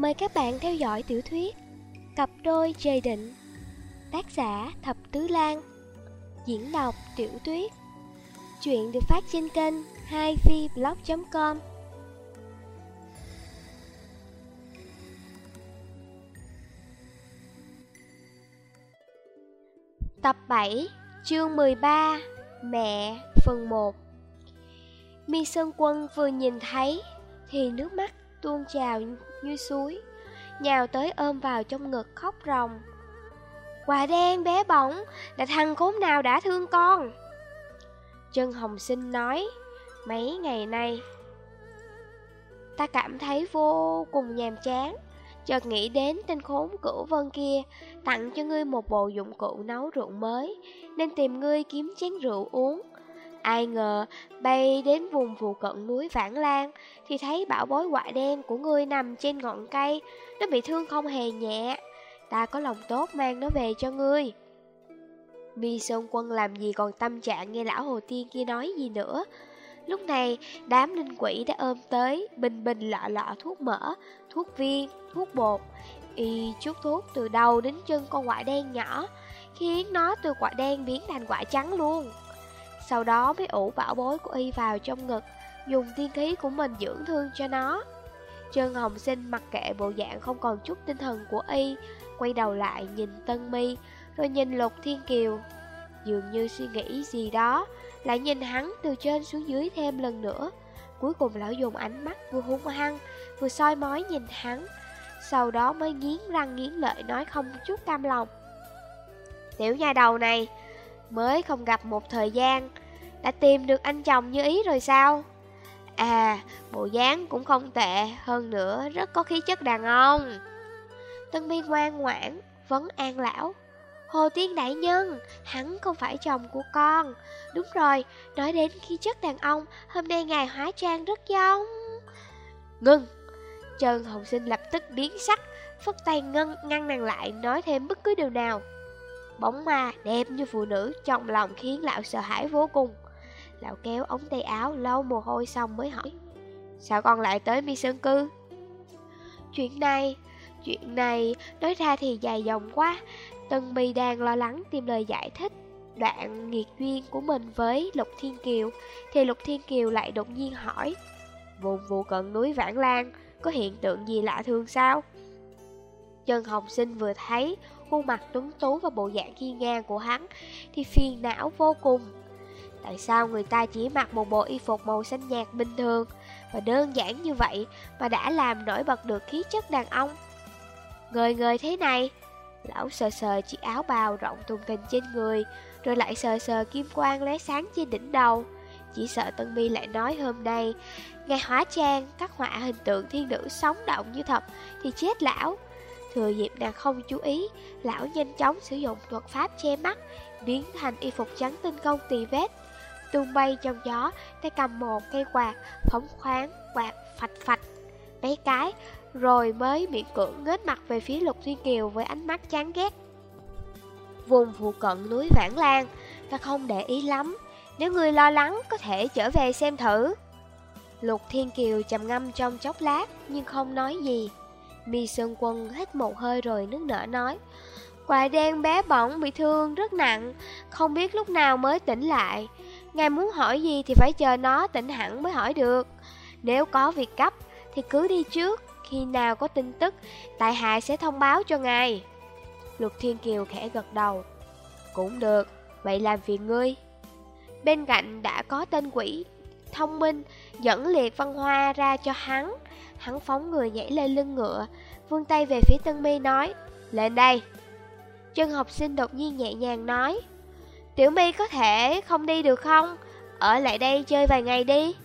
Mời các bạn theo dõi tiểu thuyết Cặp đôi trời định, Tác giả Thập Tứ Lan, Diễn đọc Tiểu Tuyết. Chuyện được phát trên kênh 2vblog.com Tập 7 Chương 13 Mẹ, Phần 1 Mi Sơn Quân vừa nhìn thấy Thì nước mắt tuôn trào như suối, Nhào tới ôm vào trong ngực khóc ròng. Quả đen bé bỏng, Là thằng khốn nào đã thương con? Trân Hồng Sinh nói, Mấy ngày nay, Ta cảm thấy vô cùng nhàm chán. Chợt nghĩ đến tên khốn cửu vân kia, Tặng cho ngươi một bộ dụng cụ nấu rượu mới, Nên tìm ngươi kiếm chén rượu uống. Ai ngờ bay đến vùng phụ cận núi Vãng Lan Thì thấy bảo bối quả đen của ngươi nằm trên ngọn cây. Nó bị thương không hề nhẹ. Ta có lòng tốt mang nó về cho ngươi. Mi Sơn Quân làm gì còn tâm trạng nghe lão Hồ Tiên kia nói gì nữa. Lúc này đám linh quỷ đã ôm tới Bình bình lọ lọ thuốc mỡ, thuốc viên, thuốc bột Y chút thuốc từ đầu đến chân con quả đen nhỏ Khiến nó từ quả đen biến thành quả trắng luôn sau đó mới ủ bảo bối của y vào trong ngực, Dùng tiên khí của mình dưỡng thương cho nó. Trương Hồng Sinh mặc kệ bộ dạng không còn chút tinh thần của y, Quay đầu lại nhìn Tân Mi, Rồi nhìn Lục Thiên Kiều. Dường như suy nghĩ gì đó, Lại nhìn hắn từ trên xuống dưới thêm lần nữa. Cuối cùng lão dùng ánh mắt vừa hung hăng, Vừa soi mói nhìn hắn, Sau đó mới nghiến răng nghiến lợi nói không chút cam lòng. Tiểu nhà đầu này, Mới không gặp một thời gian đã tìm được anh chồng như ý rồi sao? À bộ dáng cũng không tệ, Hơn nữa rất có khí chất đàn ông. Tân mi ngoan ngoãn Vấn an lão. Hồ Tiên Đại Nhân, Hắn không phải chồng của con. Đúng rồi, Nói đến khí chất đàn ông, Hôm nay ngài hóa trang rất giống. Ngưng! Trần Hồng Sinh lập tức biến sắc, Phất tay ngân, ngăn nàng lại, Nói thêm bất cứ điều nào. Bóng ma đẹp như phụ nữ, trong lòng khiến lão sợ hãi vô cùng. Lão kéo ống tay áo lau mồ hôi xong mới hỏi Sao con lại tới mi sơn cư? Chuyện này, chuyện này nói ra thì dài dòng quá Tân mi đang lo lắng tìm lời giải thích Đoạn nghiệt duyên của mình với Lục Thiên Kiều Thì Lục Thiên Kiều lại đột nhiên hỏi Vùng vụ cận núi Vãng Lan Có hiện tượng gì lạ thường sao? Trần Hồng Sinh vừa thấy khuôn mặt tuấn tú và bộ dạng khi ngang của hắn thì phiền não vô cùng. Tại sao người ta chỉ mặc một bộ y phục màu xanh nhạt bình thường và đơn giản như vậy mà đã làm nổi bật được khí chất đàn ông? Người người thế này, lão sờ sờ chiếc áo bào rộng thùng thình trên người, rồi lại sờ sờ kim quang lóe sáng trên đỉnh đầu. Chỉ sợ Tân Mi lại nói hôm nay, ngày hóa trang, các họa hình tượng thiên nữ sống động như thật, thì chết lão. Thừa dịp nàng không chú ý, lão nhanh chóng sử dụng thuật pháp che mắt, biến thành y phục trắng tinh công tì vết. Tung bay trong gió, tay cầm một cây quạt, phóng khoáng, quạt phạch phạch, mấy cái, rồi mới miệng cưỡng nghếch mặt về phía Lục Thiên Kiều với ánh mắt chán ghét. Vùng phụ cận núi Vãng Lan, ta không để ý lắm, nếu người lo lắng có thể trở về xem thử. Lục Thiên Kiều trầm ngâm trong chốc lát nhưng không nói gì. Mi Sơn Quân hít một hơi rồi nước nở nói Quả đen bé bỏng bị thương rất nặng Không biết lúc nào mới tỉnh lại Ngài muốn hỏi gì thì phải chờ nó tỉnh hẳn mới hỏi được. Nếu có việc cấp thì cứ đi trước. Khi nào có tin tức, Tại hạ sẽ thông báo cho ngài. Lục Thiên Kiều khẽ gật đầu. Cũng được, Vậy làm phiền ngươi. Bên cạnh đã có tên quỷ, Thông minh, Dẫn liệt văn hoa ra cho hắn. Hắn phóng người nhảy lên lưng ngựa, Vươn tay về phía Tân Mi nói, Lên đây. Chân học sinh đột nhiên nhẹ nhàng nói Tiểu Mi có thể không đi được không? Ở lại đây chơi vài ngày đi.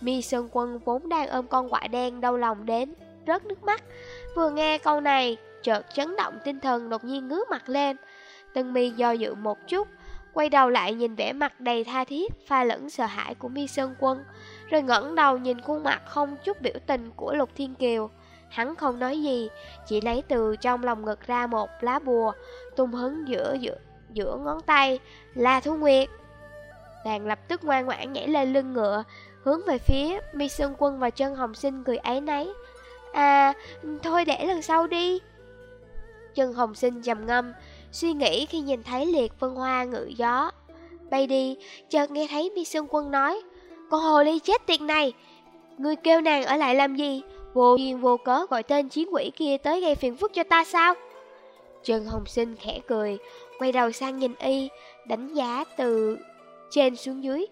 Mi Sơn Quân vốn đang ôm con quạ đen đau lòng đến Rớt nước mắt. Vừa nghe câu này Chợt chấn động tinh thần đột nhiên ngứa mặt lên. Tân Mi do dự một chút Quay đầu lại nhìn vẻ mặt đầy tha thiết Pha lẫn sợ hãi của Mi Sơn Quân rồi ngẩng đầu nhìn khuôn mặt không chút biểu tình của Lục Thiên Kiều. Hắn không nói gì Chỉ lấy từ trong lòng ngực ra một lá bùa Tung hứng giữa giữa, giữa ngón tay Là Thu Nguyệt. Nàng lập tức ngoan ngoãn nhảy lên lưng ngựa Hướng về phía Mi Sơn Quân và chân Hồng Sinh cười ấy nấy À, thôi để lần sau đi. Trân Hồng Sinh trầm ngâm Suy nghĩ khi nhìn thấy liệt vân hoa ngự gió. Bay đi, chợt nghe thấy Mi sơn Quân nói Con hồ ly chết tiệt này Ngươi kêu nàng ở lại làm gì? Vô duyên vô cớ gọi tên chiến quỷ kia tới gây phiền phức cho ta sao? Trần Hồng Sinh khẽ cười Quay đầu sang nhìn y, Đánh giá từ trên xuống dưới.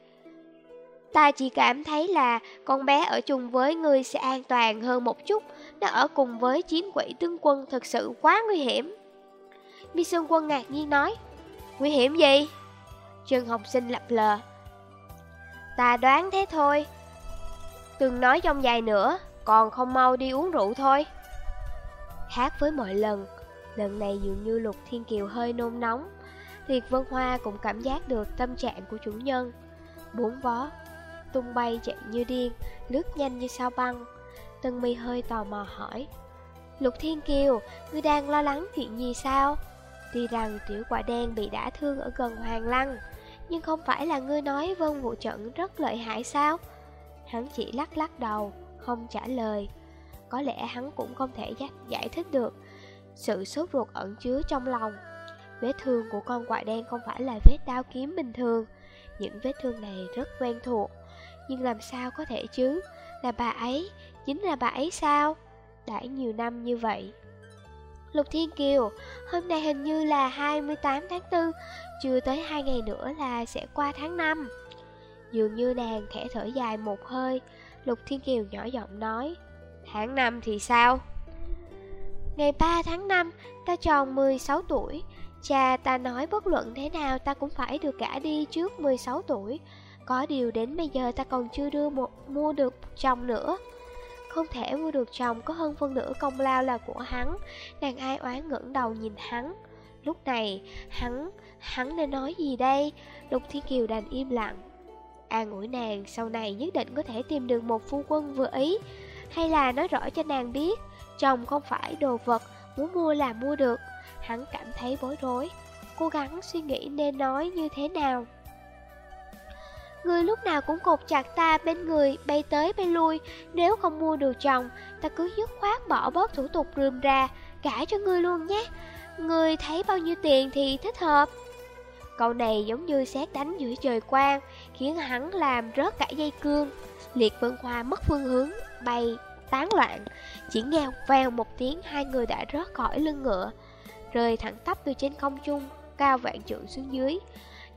Ta chỉ cảm thấy là con bé ở chung với ngươi sẽ an toàn hơn một chút, Nó ở cùng với chiến quỷ tướng quân thật sự quá nguy hiểm. Mi Sơn Quân ngạc nhiên nói, Nguy hiểm gì? Trần học Sinh lập lờ, Ta đoán thế thôi. Đừng nói trong dài nữa Còn không mau đi uống rượu thôi. Khác với mọi lần Lần này dường như Lục Thiên Kiều hơi nôn nóng. Thiệt Vân Hoa cũng cảm giác được tâm trạng của chủ nhân. Bốn vó, Tung bay chạy như điên, Lướt nhanh như sao băng. Tân mi hơi tò mò hỏi, Lục Thiên Kiều, Ngươi đang lo lắng chuyện gì sao? Tuy rằng tiểu quả đen bị đả thương ở gần Hoàng Lăng, Nhưng không phải là ngươi nói vân vụ trận rất lợi hại sao? Hắn chỉ lắc lắc đầu, Không trả lời. Có lẽ hắn cũng không thể giải thích được. Sự sốt ruột ẩn chứa trong lòng. Vết thương của con quạ đen không phải là vết đao kiếm bình thường. Những vết thương này rất quen thuộc. Nhưng làm sao có thể chứ? Là bà ấy, chính là bà ấy sao? Đã nhiều năm như vậy. Lục Thiên Kiều, hôm nay hình như là 28 tháng 4 Chưa tới 2 ngày nữa là sẽ qua tháng 5 Dường như nàng khẽ thở dài một hơi. Lục Thiên Kiều nhỏ giọng nói Tháng 5 thì sao? Ngày 3 tháng 5, ta tròn 16 tuổi. Cha ta nói bất luận thế nào ta cũng phải được gả đi trước 16 tuổi. Có điều đến bây giờ ta còn chưa đưa một mua được chồng nữa. Không thể mua được chồng có hơn phân nửa công lao là của hắn. Nàng ai oán ngẩng đầu nhìn hắn. Lúc này hắn, hắn nên nói gì đây? Lục Thiên Kiều đành im lặng. À, An ủi nàng sau này nhất định có thể tìm được một phu quân vừa ý. Hay là nói rõ cho nàng biết? Chồng không phải đồ vật Muốn mua là mua được. Hắn cảm thấy bối rối, Cố gắng suy nghĩ nên nói như thế nào. Người lúc nào cũng cột chặt ta bên người, Bay tới bay lui, Nếu không mua được chồng Ta cứ dứt khoát bỏ bớt thủ tục rườm ra Cả cho ngươi luôn nhé. Người thấy bao nhiêu tiền thì thích hợp. Câu này giống như xét đánh giữa trời quang, Khiến hắn làm rớt cả dây cương. Liệt vân hoa mất phương hướng, Bay tán loạn. Chỉ nghe vèo một tiếng, hai người đã rớt khỏi lưng ngựa, Rơi thẳng tắp từ trên không trung, Cao vạn trượng xuống dưới.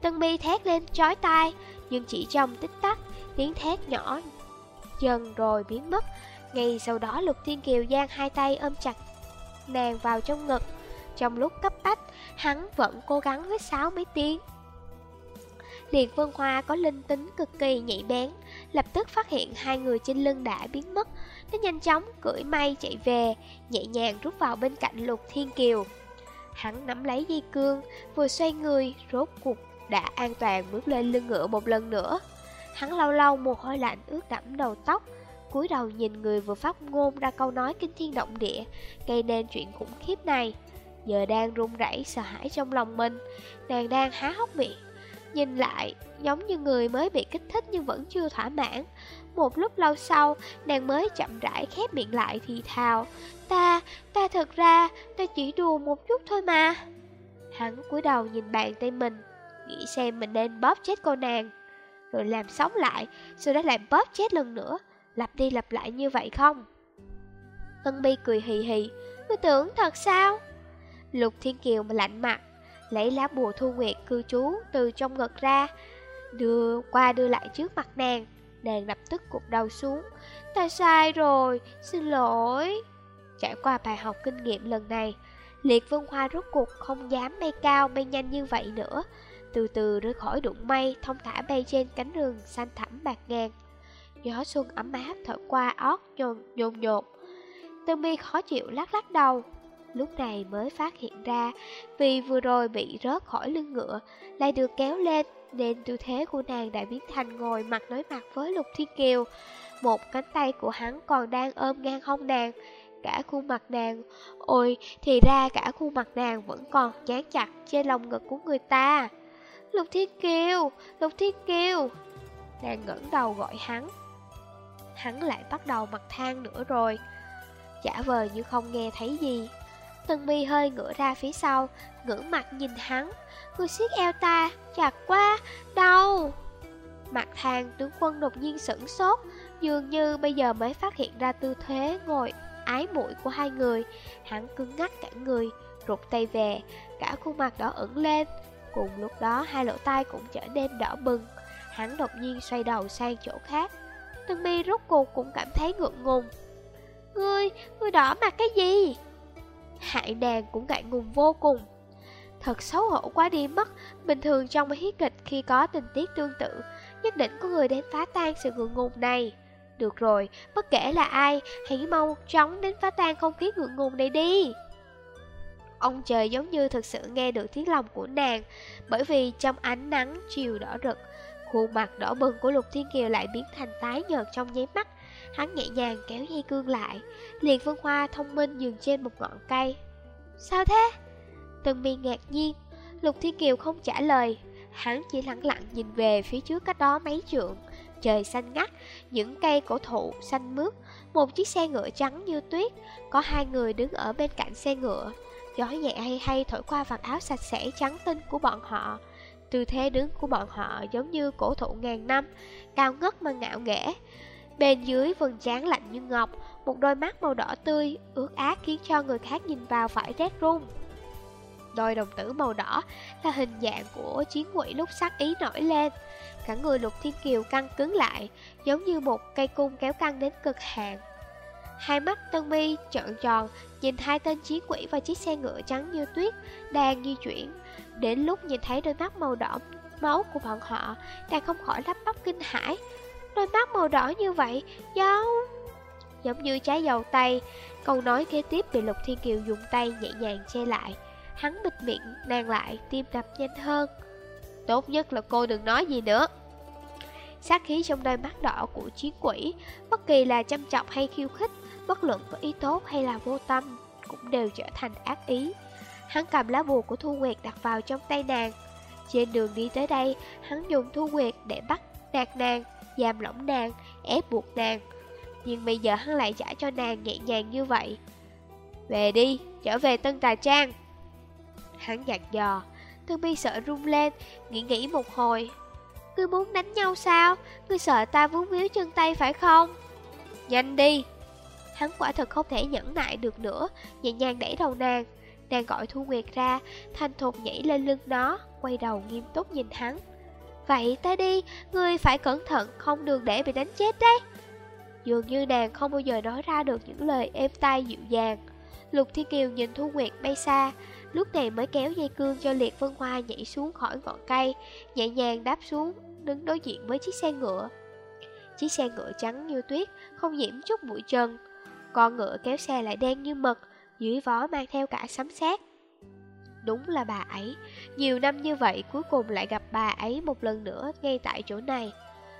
Tân mi thét lên chói tai, Nhưng chỉ trong tích tắc, Tiếng thét nhỏ dần rồi biến mất. Ngay sau đó, Lục Thiên Kiều giang hai tay ôm chặt nàng vào trong ngực. Trong lúc cấp bách, Hắn vẫn cố gắng với sáu mấy tiếng. Liệt Vân Hoa có linh tính cực kỳ nhạy bén, Lập tức phát hiện hai người trên lưng đã biến mất. Nó nhanh chóng cưỡi mây chạy về, Nhẹ nhàng rút vào bên cạnh Lục Thiên Kiều. Hắn nắm lấy dây cương, Vừa xoay người, Rốt cuộc đã an toàn bước lên lưng ngựa một lần nữa. Hắn lâu lâu mồ hôi lạnh ướt đẫm đầu tóc, cúi đầu nhìn người vừa phát ngôn ra câu nói kinh thiên động địa, Gây nên chuyện khủng khiếp này. Giờ đang run rẩy sợ hãi trong lòng mình, Nàng đang há hốc miệng Nhìn lại giống như người mới bị kích thích nhưng vẫn chưa thỏa mãn. Một lúc lâu sau nàng mới chậm rãi khép miệng lại thì thào Ta, ta thật ra, ta chỉ đùa một chút thôi mà. Hắn cúi đầu nhìn bàn tay mình Nghĩ xem mình nên bóp chết cô nàng Rồi làm sống lại Sau đó làm bóp chết lần nữa Lặp đi lặp lại như vậy không? Tân Bi cười hì hì Ngươi tưởng thật sao? Lục Thiên Kiều mà lạnh mặt Lấy lá bùa thu nguyệt cư trú từ trong ngực ra Đưa qua đưa lại trước mặt nàng. Nàng lập tức cục đầu xuống. Ta sai rồi, xin lỗi. Trải qua bài học kinh nghiệm lần này Liệt Vân Hoa rốt cuộc không dám bay cao bay nhanh như vậy nữa. Từ từ rơi khỏi đụng mây Thông thả bay trên cánh rừng xanh thẳm bạc ngàn. Gió xuân ấm áp thở qua ót nhồn nhồn nhột Tương mi khó chịu lắc lắc đầu. Lúc này mới phát hiện ra, Vì vừa rồi bị rớt khỏi lưng ngựa, Lại được kéo lên, Nên tư thế của nàng đã biến thành ngồi mặt đối mặt với Lục Thiên Kiều. Một cánh tay của hắn còn đang ôm ngang hông nàng, Cả khuôn mặt nàng, Ôi, thì ra cả khuôn mặt nàng vẫn còn chán chặt trên lòng ngực của người ta. Lục Thiên Kiều, Lục Thiên Kiều! Nàng ngẩng đầu gọi hắn. Hắn lại bắt đầu mặt than nữa rồi. Giả vờ như không nghe thấy gì. Tần mi hơi ngửa ra phía sau Ngưỡng mặt nhìn hắn. Người siết eo ta Chặt quá Đau. Mặt thang tướng quân đột nhiên sửng sốt Dường như bây giờ mới phát hiện ra tư thế ngồi ái muội của hai người. Hắn cứng ngắc cả người Rụt tay về Cả khuôn mặt đỏ ửng lên. Cùng lúc đó hai lỗ tai cũng trở nên đỏ bừng. Hắn đột nhiên xoay đầu sang chỗ khác. Tần mi rốt cuộc cũng cảm thấy ngượng ngùng. Ngươi, ngươi đỏ mặt cái gì? Hại nàng cũng ngại ngùng vô cùng. Thật xấu hổ quá đi mất. Bình thường trong mấy kịch khi có tình tiết tương tự Nhất định có người đến phá tan sự ngượng ngùng này. Được rồi, bất kể là ai Hãy mau chóng đến phá tan không khí ngượng ngùng này đi. Ông trời giống như thực sự nghe được tiếng lòng của nàng Bởi vì trong ánh nắng chiều đỏ rực Khuôn mặt đỏ bừng của Lục Thiên Kiều lại biến thành tái nhợt trong nháy mắt. Hắn nhẹ nhàng kéo dây cương lại, Liền Vân Hoa thông minh dừng trên một ngọn cây. Sao thế? Tân mi ngạc nhiên, Lục Thiên Kiều không trả lời. Hắn chỉ lặng lặng nhìn về phía trước cách đó mấy trượng. Trời xanh ngắt, Những cây cổ thụ xanh mướt, Một chiếc xe ngựa trắng như tuyết, Có hai người đứng ở bên cạnh xe ngựa. Gió nhẹ hay hay thổi qua vạt áo sạch sẽ trắng tinh của bọn họ. Tư thế đứng của bọn họ giống như cổ thụ ngàn năm, Cao ngất mà ngạo nghễ. Bên dưới vầng trán lạnh như ngọc Một đôi mắt màu đỏ tươi Ướt át khiến cho người khác nhìn vào phải rét run Đôi đồng tử màu đỏ là hình dạng của chiến quỷ lúc sắc ý nổi lên Cả người lục thiên kiều căng cứng lại Giống như một cây cung kéo căng đến cực hạn Hai mắt Tân Mi trợn tròn, nhìn hai tên chiến quỷ và chiếc xe ngựa trắng như tuyết đang di chuyển. Đến lúc nhìn thấy đôi mắt màu đỏ máu của bọn họ, đang không khỏi lắp bắp kinh hãi. Đôi mắt màu đỏ như vậy, giống... Giống như trái dầu tay, câu nói kế tiếp bị Lục Thiên Kiều dùng tay nhẹ nhàng che lại. Hắn bịt miệng, nàng lại, tim đập nhanh hơn. Tốt nhất là cô đừng nói gì nữa. Sát khí trong đôi mắt đỏ của chiến quỷ, bất kỳ là chăm chọc hay khiêu khích, bất luận có ý tốt hay là vô tâm, cũng đều trở thành ác ý. Hắn cầm lá bùa của Thu Nguyệt đặt vào trong tay nàng. Trên đường đi tới đây, hắn dùng Thu Nguyệt để bắt nạt nàng, giam lỏng nàng, ép buộc nàng. Nhưng bây giờ hắn lại trả cho nàng nhẹ nhàng như vậy. Về đi, trở về Tân Tà Trang. Hắn dặn dò, thương Bi sợ rung lên, nghĩ nghĩ một hồi. Ngươi muốn đánh nhau sao? Ngươi sợ ta vướng víu chân tay phải không? Nhanh đi, Hắn quả thật không thể nhẫn nại được nữa Nhẹ nhàng đẩy đầu nàng Nàng gọi Thu Nguyệt ra Thanh thục nhảy lên lưng nó Quay đầu nghiêm túc nhìn hắn Vậy ta đi Ngươi phải cẩn thận Không được để bị đánh chết đấy. Dường như nàng không bao giờ nói ra được những lời êm tai dịu dàng. Lục Thiên Kiều nhìn Thu Nguyệt bay xa Lúc này mới kéo dây cương cho Liệt Vân Hoa nhảy xuống khỏi ngọn cây Nhẹ nhàng đáp xuống Đứng đối diện với chiếc xe ngựa. Chiếc xe ngựa trắng như tuyết Không nhiễm chút bụi trần con ngựa kéo xe lại đen như mực, dưới vó mang theo cả sấm sét. Đúng là bà ấy. Nhiều năm như vậy, cuối cùng lại gặp bà ấy một lần nữa ngay tại chỗ này.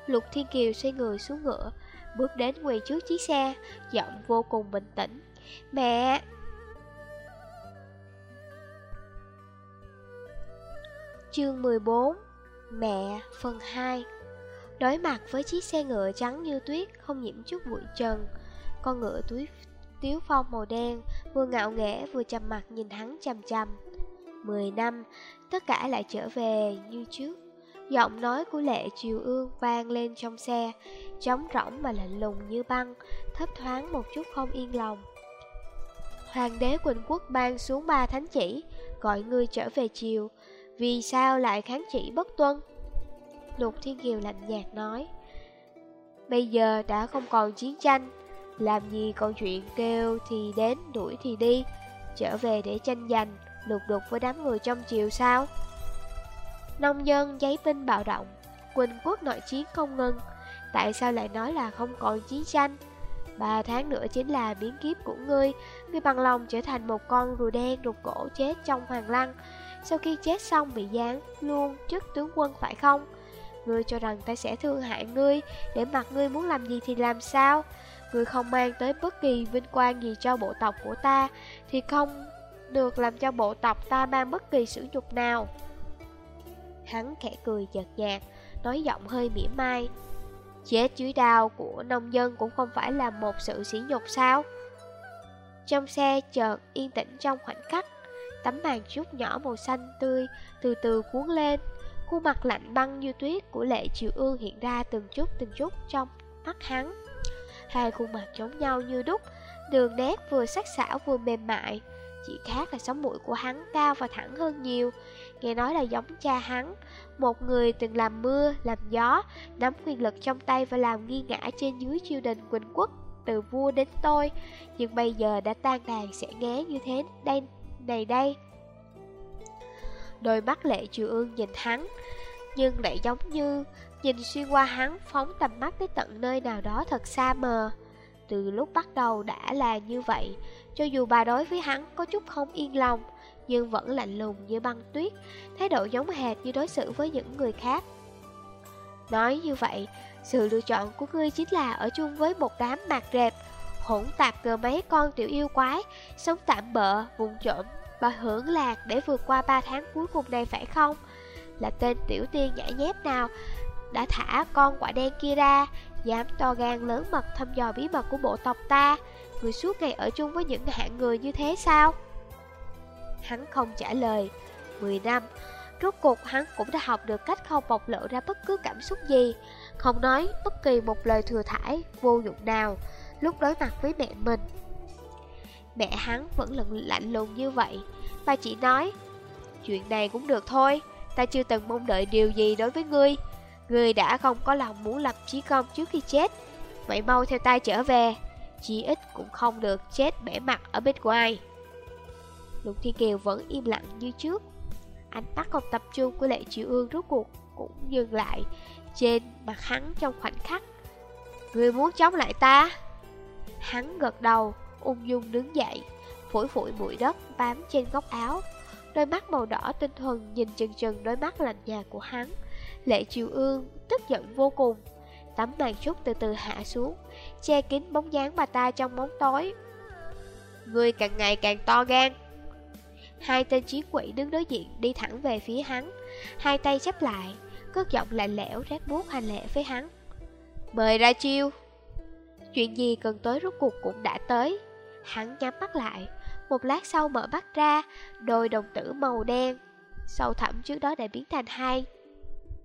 Lục Thiên Kiều xoay người xuống ngựa, Bước đến quỳ trước chiếc xe, Giọng vô cùng bình tĩnh. Mẹ! Chương 14 Mẹ, phần 2 Đối mặt với chiếc xe ngựa trắng như tuyết, Không nhiễm chút bụi trần, Con ngựa túi, tiếu phong màu đen Vừa ngạo nghẽ vừa chầm mặt nhìn hắn chằm chằm. 10 năm, tất cả lại trở về như trước. Giọng nói của Lệ Triều Ương vang lên trong xe, trống rỗng mà lạnh lùng như băng, thấp thoáng một chút không yên lòng. Hoàng đế Quỳnh Quốc ban xuống ba thánh chỉ, gọi ngươi trở về chiều, vì sao lại kháng chỉ bất tuân? Lục Thiên Kiều lạnh nhạt nói, bây giờ đã không còn chiến tranh, làm gì còn chuyện kêu thì đến đuổi thì đi, trở về để tranh giành lục đục với đám người trong chiều sao? Nông dân giấy binh bạo động, Quỳnh quốc nội chiến không ngừng. Tại sao lại nói là không còn chiến tranh? Ba tháng nữa chính là biến kiếp của ngươi. Ngươi bằng lòng trở thành một con rùa đen rụt cổ chết trong hoàng lăng. Sau khi chết xong bị giáng luôn chức tướng quân phải không? Ngươi cho rằng ta sẽ thương hại ngươi, Để mặc ngươi muốn làm gì thì làm sao? Ngươi không mang tới bất kỳ vinh quang gì cho bộ tộc của ta, Thì không được làm cho bộ tộc ta mang bất kỳ sử nhục nào. Hắn khẽ cười chợt nhạt, Nói giọng hơi mỉa mai. Chết dưới đao của nông dân cũng không phải là một sự sỉ nhục sao? Trong xe chợt yên tĩnh trong khoảnh khắc, Tấm màn trúc nhỏ màu xanh tươi từ từ cuốn lên. Khuôn mặt lạnh băng như tuyết của lệ triều ương hiện ra từng chút từng chút trong mắt hắn. Hai khuôn mặt giống nhau như đúc, Đường nét vừa sắc sảo vừa mềm mại. Chỉ khác là sống mũi của hắn cao và thẳng hơn nhiều. Nghe nói là giống cha hắn Một người từng làm mưa, làm gió Nắm quyền lực trong tay và làm nghi ngã trên dưới triều đình Quỳnh Quốc Từ vua đến tôi. Nhưng bây giờ đã tan đàn sẽ nghe như thế đây này đây. Đôi mắt lệ triều ương nhìn hắn Nhưng lại giống như Nhìn xuyên qua hắn phóng tầm mắt tới tận nơi nào đó thật xa mờ. Từ lúc bắt đầu đã là như vậy Cho dù bà đối với hắn có chút không yên lòng Nhưng vẫn lạnh lùng như băng tuyết Thái độ giống hệt như đối xử với những người khác Nói như vậy Sự lựa chọn của ngươi chính là ở chung với một đám mạc rệp Hỗn tạp cờ mấy con tiểu yêu quái Sống tạm bợ, vùng trộm Và hưởng lạc để vượt qua 3 tháng cuối cùng này phải không? Là tên tiểu tiên nhã nhép nào đã thả con quả đen kia ra, dám to gan lớn mật thăm dò bí mật của bộ tộc ta, người suốt ngày ở chung với những hạng người như thế sao? Hắn không trả lời. 10 năm, rốt cuộc hắn cũng đã học được cách không bộc lộ ra bất cứ cảm xúc gì, không nói bất kỳ một lời thừa thải, vô dụng nào, lúc đối mặt với mẹ mình. Mẹ hắn vẫn lần lạnh lùng như vậy, bà chỉ nói, chuyện này cũng được thôi, ta chưa từng mong đợi điều gì đối với ngươi, Người đã không có lòng muốn lập chí công trước khi chết. Vậy mau theo tay trở về. Chí ít cũng không được chết bể mặt ở bên ngoài. Lục Thiên Kiều vẫn im lặng như trước. Ánh mắt không tập trung của Lệ Triệu Ương rốt cuộc cũng dừng lại Trên mặt hắn trong khoảnh khắc. Người muốn chống lại ta? Hắn gật đầu, Ung dung đứng dậy, Phủi phủi bụi đất bám trên góc áo. Đôi mắt màu đỏ tinh thuần nhìn chừng chừng đôi mắt lạnh nhạt của hắn. Lệ Triều Ương, tức giận vô cùng. Tấm màn trúc từ từ hạ xuống, Che kín bóng dáng bà ta trong bóng tối. Người càng ngày càng to gan. Hai tên chiến quỷ đứng đối diện đi thẳng về phía hắn. Hai tay chắp lại, Cất giọng lạnh lẽo rét buốt hành lệ với hắn. Mời ra chiêu. Chuyện gì cần tới rốt cuộc cũng đã tới. Hắn nhắm mắt lại, Một lát sau mở mắt ra, Đôi đồng tử màu đen. Sâu thẳm trước đó đã biến thành hai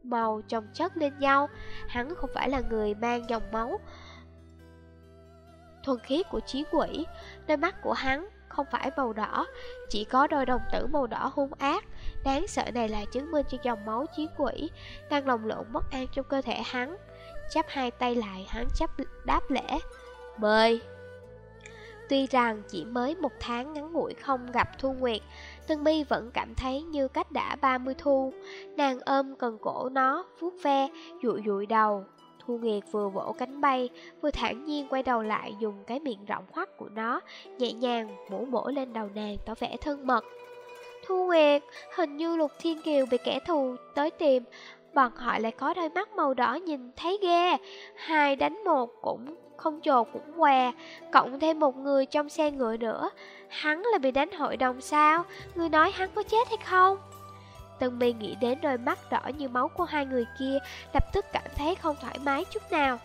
màu chồng chất lên nhau. Hắn không phải là người mang dòng máu Thuần khiết của chiến quỷ. Đôi mắt của hắn không phải màu đỏ, Chỉ có đôi đồng tử màu đỏ hung ác. Đáng sợ này là chứng minh cho dòng máu chiến quỷ Đang lồng lộn bất an trong cơ thể hắn. Chắp hai tay lại, hắn chấp đáp lễ, Mời. Tuy rằng chỉ mới một tháng ngắn ngủi không gặp Thu Nguyệt Tân mi vẫn cảm thấy như cách đã 30 thu. Nàng ôm cần cổ nó, vuốt ve, dụi dụi đầu. Thu Nguyệt vừa vỗ cánh bay, vừa thản nhiên quay đầu lại dùng cái miệng rộng hoắt của nó Nhẹ nhàng mổ mổ lên đầu nàng tỏ vẻ thân mật. Thu Nguyệt, hình như Lục Thiên Kiều bị kẻ thù tới tìm. Bọn họ lại có đôi mắt màu đỏ nhìn thấy ghê. Hai đánh một cũng không trồ cũng què, Cộng thêm một người trong xe ngựa nữa. Hắn là bị đánh hội đồng sao? Người nói hắn có chết hay không? Tân mi nghĩ đến đôi mắt đỏ như máu của hai người kia, Lập tức cảm thấy không thoải mái chút nào.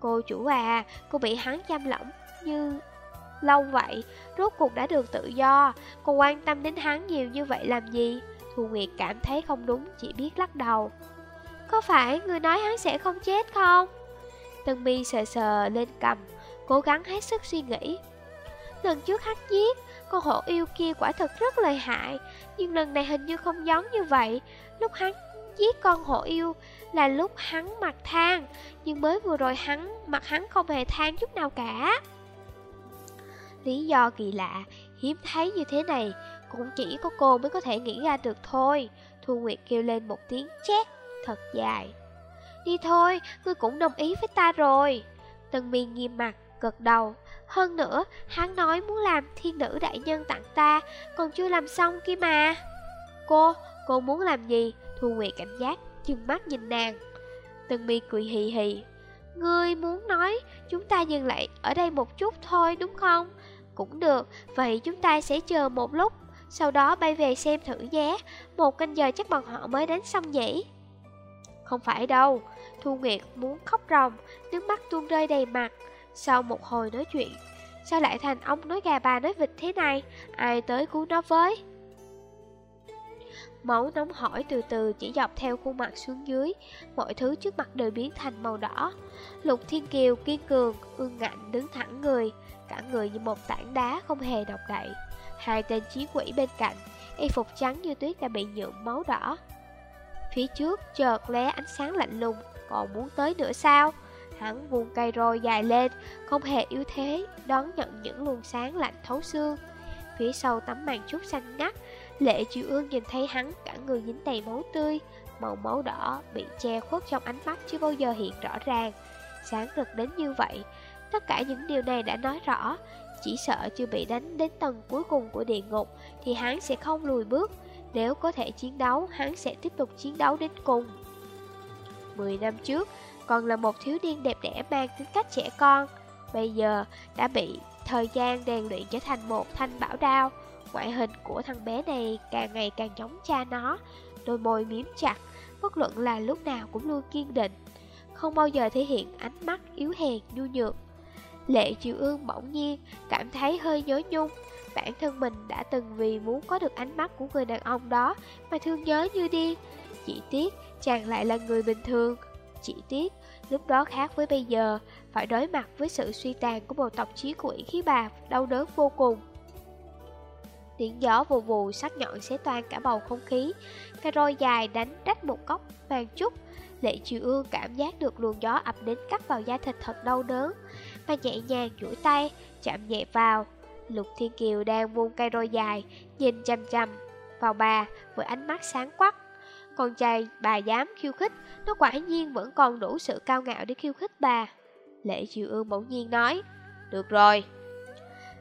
Cô chủ à Cô bị hắn giam lỏng như lâu vậy, Rốt cuộc đã được tự do. Cô quan tâm đến hắn nhiều như vậy làm gì? Thu Nguyệt cảm thấy không đúng, Chỉ biết lắc đầu. Có phải người nói hắn sẽ không chết không? Tân mi sờ sờ lên cầm, Cố gắng hết sức suy nghĩ. Lần trước hắn giết, Con hổ yêu kia quả thật rất lợi hại, Nhưng lần này hình như không giống như vậy. Lúc hắn giết con hổ yêu Là lúc hắn mặc than Nhưng mới vừa rồi hắn, Mặt hắn không hề than chút nào cả. Lý do kỳ lạ, Hiếm thấy như thế này, Cũng chỉ có cô mới có thể nghĩ ra được thôi. Thu Nguyệt kêu lên một tiếng chét Thật dài. Đi thôi, ngươi cũng đồng ý với ta rồi. Tân miên nghiêm mặt, gật đầu. Hơn nữa, hắn nói muốn làm thiên nữ đại nhân tặng ta Còn chưa làm xong kia mà. Cô, cô muốn làm gì? Thu Nguyệt cảnh giác, chừng mắt nhìn nàng. Tân mi cười hì hì. Ngươi muốn nói chúng ta dừng lại ở đây một chút thôi đúng không? Cũng được, vậy chúng ta sẽ chờ một lúc. Sau đó bay về xem thử nhé. Một canh giờ chắc bọn họ mới đến xong nhỉ? Không phải đâu. Thu Nguyệt muốn khóc ròng, nước mắt tuôn rơi đầy mặt. Sau một hồi nói chuyện, Sao lại thành ông nói gà bà nói vịt thế này? Ai tới cứu nó với? Máu nóng hỏi từ từ chỉ dọc theo khuôn mặt xuống dưới. Mọi thứ trước mặt đều biến thành màu đỏ. Lục Thiên Kiều kiên cường, ương ngạnh đứng thẳng người. Cả người như một tảng đá không hề động đậy. Hai tên chiến quỷ bên cạnh Y phục trắng như tuyết đã bị nhuộm máu đỏ. Phía trước chợt lé ánh sáng lạnh lùng, Còn muốn tới nữa sao? Hắn vuông cây roi dài lên, Không hề yếu thế, Đón nhận những luồng sáng lạnh thấu xương. Phía sau tấm màn trúc xanh ngắt, Lệ Chiêu Ương nhìn thấy hắn, cả người dính đầy máu tươi, Màu máu đỏ bị che khuất trong ánh mắt chưa bao giờ hiện rõ ràng. Sáng rực đến như vậy, Tất cả những điều này đã nói rõ. Chỉ sợ chưa bị đánh đến tầng cuối cùng của địa ngục, Thì hắn sẽ không lùi bước. Nếu có thể chiến đấu, Hắn sẽ tiếp tục chiến đấu đến cùng. Mười năm trước, Còn là một thiếu niên đẹp đẽ mang tính cách trẻ con. Bây giờ, đã bị thời gian rèn luyện trở thành một thanh bảo đao. Ngoại hình của thằng bé này càng ngày càng giống cha nó. Đôi môi miếm chặt, Bất luận là lúc nào cũng luôn kiên định. Không bao giờ thể hiện ánh mắt yếu hèn, nhu nhược. Lệ Triều Ương bỗng nhiên cảm thấy hơi nhớ nhung. Bản thân mình đã từng vì muốn có được ánh mắt của người đàn ông đó Mà thương nhớ như đi Chỉ tiếc chàng lại là người bình thường. Chỉ tiếc lúc đó khác với bây giờ Phải đối mặt với sự suy tàn của bộ tộc trí quỷ khí bà Đau đớn vô cùng. Tiếng gió vù vù sắc nhọn xé toan cả bầu không khí. Cái roi dài đánh rách một góc vàng chút. Lệ Triều Ương cảm giác được luồng gió ập đến cắt vào da thịt thật đau đớn Mà nhẹ nhàng duỗi tay, chạm nhẹ vào. Lục Thiên Kiều đang buông cây roi dài Nhìn chăm chăm vào bà với ánh mắt sáng quắc Con trai bà dám khiêu khích Nó quả nhiên vẫn còn đủ sự cao ngạo để khiêu khích bà Lễ Diệu Ương bỗng nhiên nói Được rồi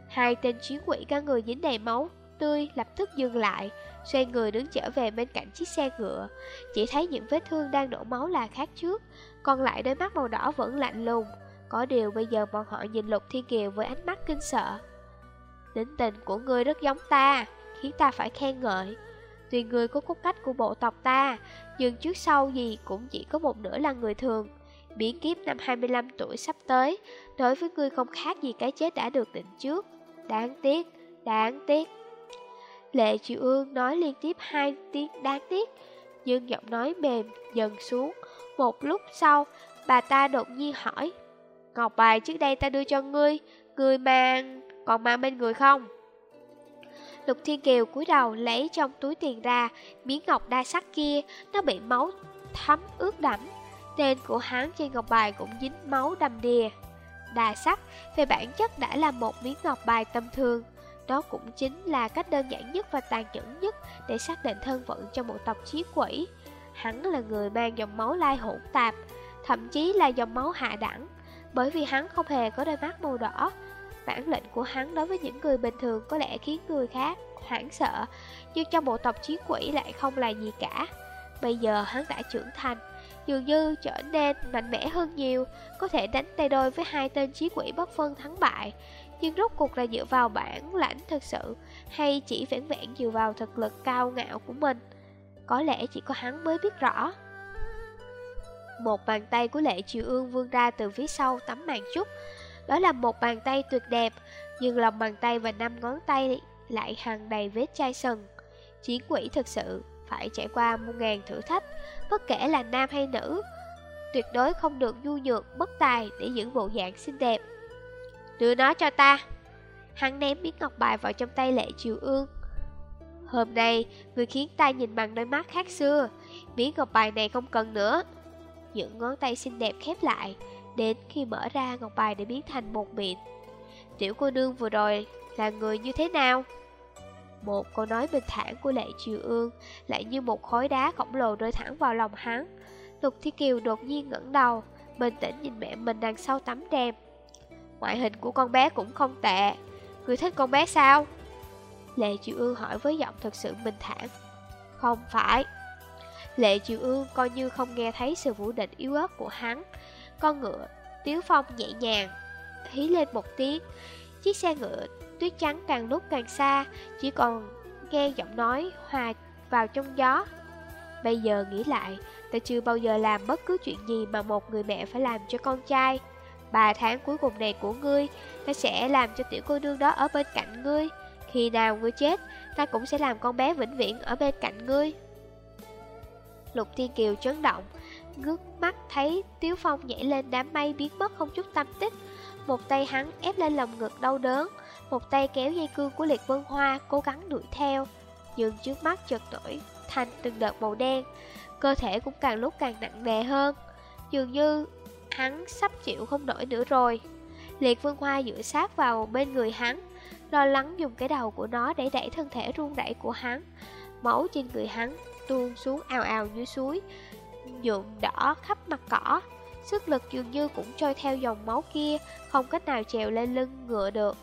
Hai tên chiến quỷ cả người dính đầy máu tươi lập tức dừng lại, xoay người đứng trở về bên cạnh chiếc xe ngựa. Chỉ thấy những vết thương đang đổ máu là khác trước, còn lại đôi mắt màu đỏ vẫn lạnh lùng. Có điều bây giờ bọn họ nhìn Lục Thiên Kiều với ánh mắt kinh sợ. Tính tình của ngươi rất giống ta, khiến ta phải khen ngợi. Tuy ngươi có cốt cách của bộ tộc ta, nhưng trước sau gì cũng chỉ có một nửa là người thường. Biến kiếp năm 25 tuổi sắp tới, đối với ngươi không khác gì cái chết đã được định trước. Đáng tiếc, đáng tiếc. Lệ Triệu Ương nói liên tiếp hai tiếng đáng tiếc, nhưng giọng nói mềm dần xuống. Một lúc sau, bà ta đột nhiên hỏi, Ngọc bài trước đây ta đưa cho ngươi, ngươi mang, còn mang bên người không? Lục Thiên Kiều cúi đầu lấy trong túi tiền ra, miếng ngọc đa sắc kia, nó bị máu thấm ướt đẫm. Tên của hắn trên ngọc bài cũng dính máu đầm đìa. Đa sắc, về bản chất đã là một miếng ngọc bài tầm thường. Đó cũng chính là cách đơn giản nhất và tàn nhẫn nhất để xác định thân phận cho một tộc chí quỷ. Hắn là người mang dòng máu lai hỗn tạp, thậm chí là dòng máu hạ đẳng, bởi vì hắn không hề có đôi mắt màu đỏ. Bản lệnh của hắn đối với những người bình thường có lẽ khiến người khác hoảng sợ, nhưng trong bộ tộc chiến quỷ lại không là gì cả. Bây giờ hắn đã trưởng thành, dường như trở nên mạnh mẽ hơn nhiều, có thể đánh tay đôi với hai tên chiến quỷ bất phân thắng bại, nhưng rốt cuộc là dựa vào bản lãnh thực sự hay chỉ vẻn vẹn dựa vào thực lực cao ngạo của mình. Có lẽ chỉ có hắn mới biết rõ. Một bàn tay của lệ triều ương vươn ra từ phía sau tấm màn trúc. Đó là một bàn tay tuyệt đẹp, nhưng lòng bàn tay và năm ngón tay lại hằng đầy vết chai sần. Chiến quỷ thực sự phải trải qua muôn ngàn thử thách, bất kể là nam hay nữ. Tuyệt đối không được nhu nhược, bất tài để giữ bộ dạng xinh đẹp. Đưa nó cho ta Hắn ném miếng ngọc bài vào trong tay lệ triều ương Hôm nay Người khiến ta nhìn bằng đôi mắt khác xưa Miếng ngọc bài này không cần nữa Những ngón tay xinh đẹp khép lại Đến khi mở ra ngọc bài để biến thành một miệng. Tiểu cô nương vừa rồi Là người như thế nào? Một câu nói bình thản của lệ triều ương Lại như một khối đá khổng lồ rơi thẳng vào lòng hắn. Lục Thi Kiều đột nhiên ngẩng đầu, Bình tĩnh nhìn mẹ mình đằng sau tấm rèm Ngoại hình của con bé cũng không tệ. Người thích con bé sao? Lệ Triệu Ương hỏi với giọng thật sự bình thản. Không phải. Lệ Triệu Ương coi như không nghe thấy sự vũ định yếu ớt của hắn. Con ngựa Tiếu Phong nhẹ nhàng, Hí lên một tiếng. Chiếc xe ngựa tuyết trắng càng lúc càng xa, Chỉ còn nghe giọng nói hòa vào trong gió. Bây giờ nghĩ lại, Ta chưa bao giờ làm bất cứ chuyện gì mà một người mẹ phải làm cho con trai. Ba tháng cuối cùng này của ngươi, Ta sẽ làm cho tiểu cô nương đó ở bên cạnh ngươi. Khi nào ngươi chết, Ta cũng sẽ làm con bé vĩnh viễn ở bên cạnh ngươi. Lục Thiên Kiều chấn động Ngước mắt thấy Tiếu Phong nhảy lên đám mây biến mất không chút tâm tích. Một tay hắn ép lên lòng ngực đau đớn, Một tay kéo dây cương của Liệt Vân Hoa cố gắng đuổi theo. Nhưng trước mắt chợt nổi thành từng đợt màu đen, Cơ thể cũng càng lúc càng nặng nề hơn. Dường như hắn sắp chịu không nổi nữa rồi. Liệt Vân Hoa dựa sát vào bên người hắn, Lo lắng dùng cái đầu của nó để đẩy thân thể run rẩy của hắn. Máu trên người hắn tuôn xuống ào ào như suối nhuộm đỏ khắp mặt cỏ. Sức lực dường như cũng trôi theo dòng máu kia Không cách nào trèo lên lưng ngựa được.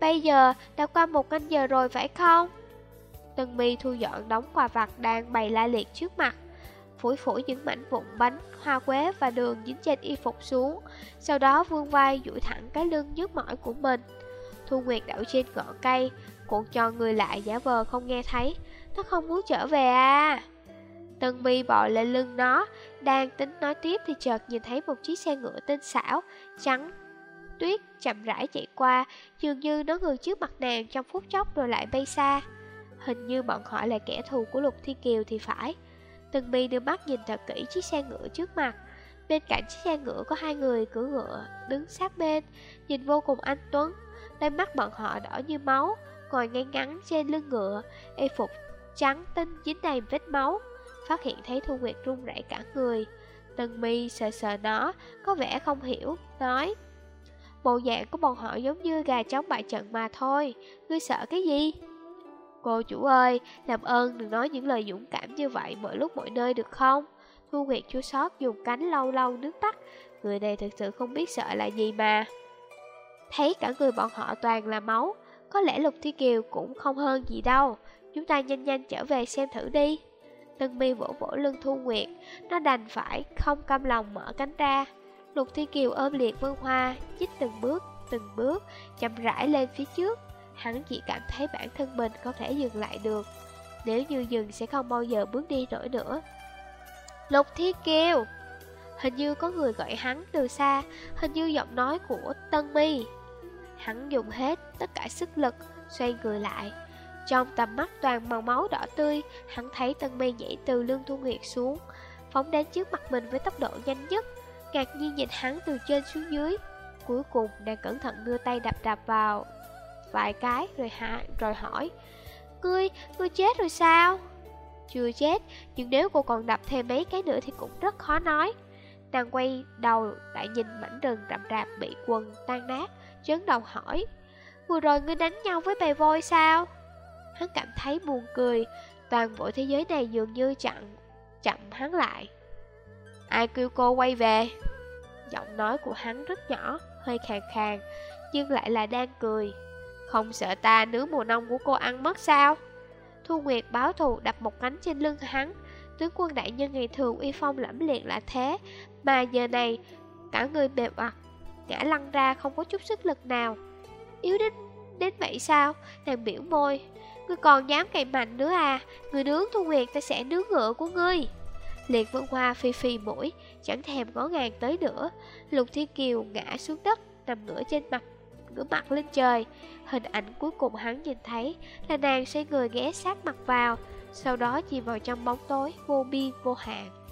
Bây giờ đã qua một canh giờ rồi phải không? Tân mi thu dọn đóng quà vặt đang bày la liệt trước mặt. Phủi phủi những mảnh vụn bánh, hoa quế và đường dính trên y phục xuống. Sau đó vương vai duỗi thẳng cái lưng nhức mỏi của mình. Thu Nguyệt đậu trên ngọn cây Cuộn tròn người lại giả vờ không nghe thấy. Nó không muốn trở về à? Tân mi bò lên lưng nó, Đang tính nói tiếp thì chợt nhìn thấy một chiếc xe ngựa tinh xảo, Trắng, Tuyết chậm rãi chạy qua, Dường như nó ngừng trước mặt nàng trong phút chốc rồi lại bay xa. Hình như bọn họ là kẻ thù của Lục Thiên Kiều thì phải. Tân mi đưa mắt nhìn thật kỹ chiếc xe ngựa trước mặt. Bên cạnh chiếc xe ngựa có hai người cưỡi ngựa đứng sát bên, Nhìn vô cùng anh Tuấn. Đôi mắt bọn họ đỏ như máu, Ngồi ngay ngắn trên lưng ngựa, Y phục trắng tinh dính đầy vết máu. Phát hiện thấy Thu Nguyệt run rẩy cả người. Tân mi sờ sờ nó, Có vẻ không hiểu, Nói, Bộ dạng của bọn họ giống như gà trống bại trận mà thôi, Ngươi sợ cái gì? Cô chủ ơi, Làm ơn đừng nói những lời dũng cảm như vậy Mọi lúc mọi nơi được không? Thu Nguyệt chua sót dùng cánh lâu lâu nước tắt Người này thực sự không biết sợ là gì mà. Thấy cả người bọn họ toàn là máu, Có lẽ Lục Thi Kiều cũng không hơn gì đâu, Chúng ta nhanh nhanh trở về xem thử đi. Tân mi vỗ vỗ lưng Thu Nguyệt. Nó đành phải không cam lòng mở cánh ra. Lục Thi Kiều ôm liệt Vân Hoa Chích từng bước, từng bước Chậm rãi lên phía trước. Hắn chỉ cảm thấy bản thân mình không thể dừng lại được. Nếu như dừng sẽ không bao giờ bước đi nổi nữa. Lục Thi Kiều! Hình như có người gọi hắn từ xa Hình như giọng nói của Tân Mi. Hắn dùng hết tất cả sức lực Xoay người lại. Trong tầm mắt toàn màu máu đỏ tươi Hắn thấy Tân Mi nhảy từ lưng Thu Nguyệt xuống Phóng đến trước mặt mình với tốc độ nhanh nhất Ngạc nhiên nhìn hắn từ trên xuống dưới Cuối cùng nàng cẩn thận đưa tay đập đập vào Vài cái rồi hạ rồi hỏi Ngươi, ngươi chết rồi sao? Chưa chết, nhưng nếu cô còn đập thêm mấy cái nữa thì cũng rất khó nói Nàng quay đầu lại nhìn mảnh rừng rậm rạp bị quần tan nát Chấn đầu hỏi Vừa rồi ngươi đánh nhau với bầy voi sao? Hắn cảm thấy buồn cười. Toàn bộ thế giới này dường như chặn Chậm hắn lại. Ai kêu cô quay về? Giọng nói của hắn rất nhỏ, Hơi khàn khàn, Nhưng lại là đang cười. Không sợ ta nướng mùa nông của cô ăn mất sao? Thu Nguyệt báo thù đập một cánh trên lưng hắn. Tướng quân đại nhân ngày thường uy phong lẫm liệt là thế, Mà giờ này Cả người mềm mặt Ngã lăn ra không có chút sức lực nào. Yếu đến đến vậy sao? Nàng biểu môi. Ngươi còn dám cày mạnh nữa à Người nướng Thu Nguyệt ta sẽ nướng ngựa của ngươi. Liệt Vân Hoa phi phi mũi, Chẳng thèm ngó ngàng tới nữa. Lục Thiên Kiều ngã xuống đất, Nằm ngửa trên mặt, Ngửa mặt lên trời. Hình ảnh cuối cùng hắn nhìn thấy Là nàng xoay người ghé sát mặt vào, Sau đó chìm vào trong bóng tối Vô biên vô hạn.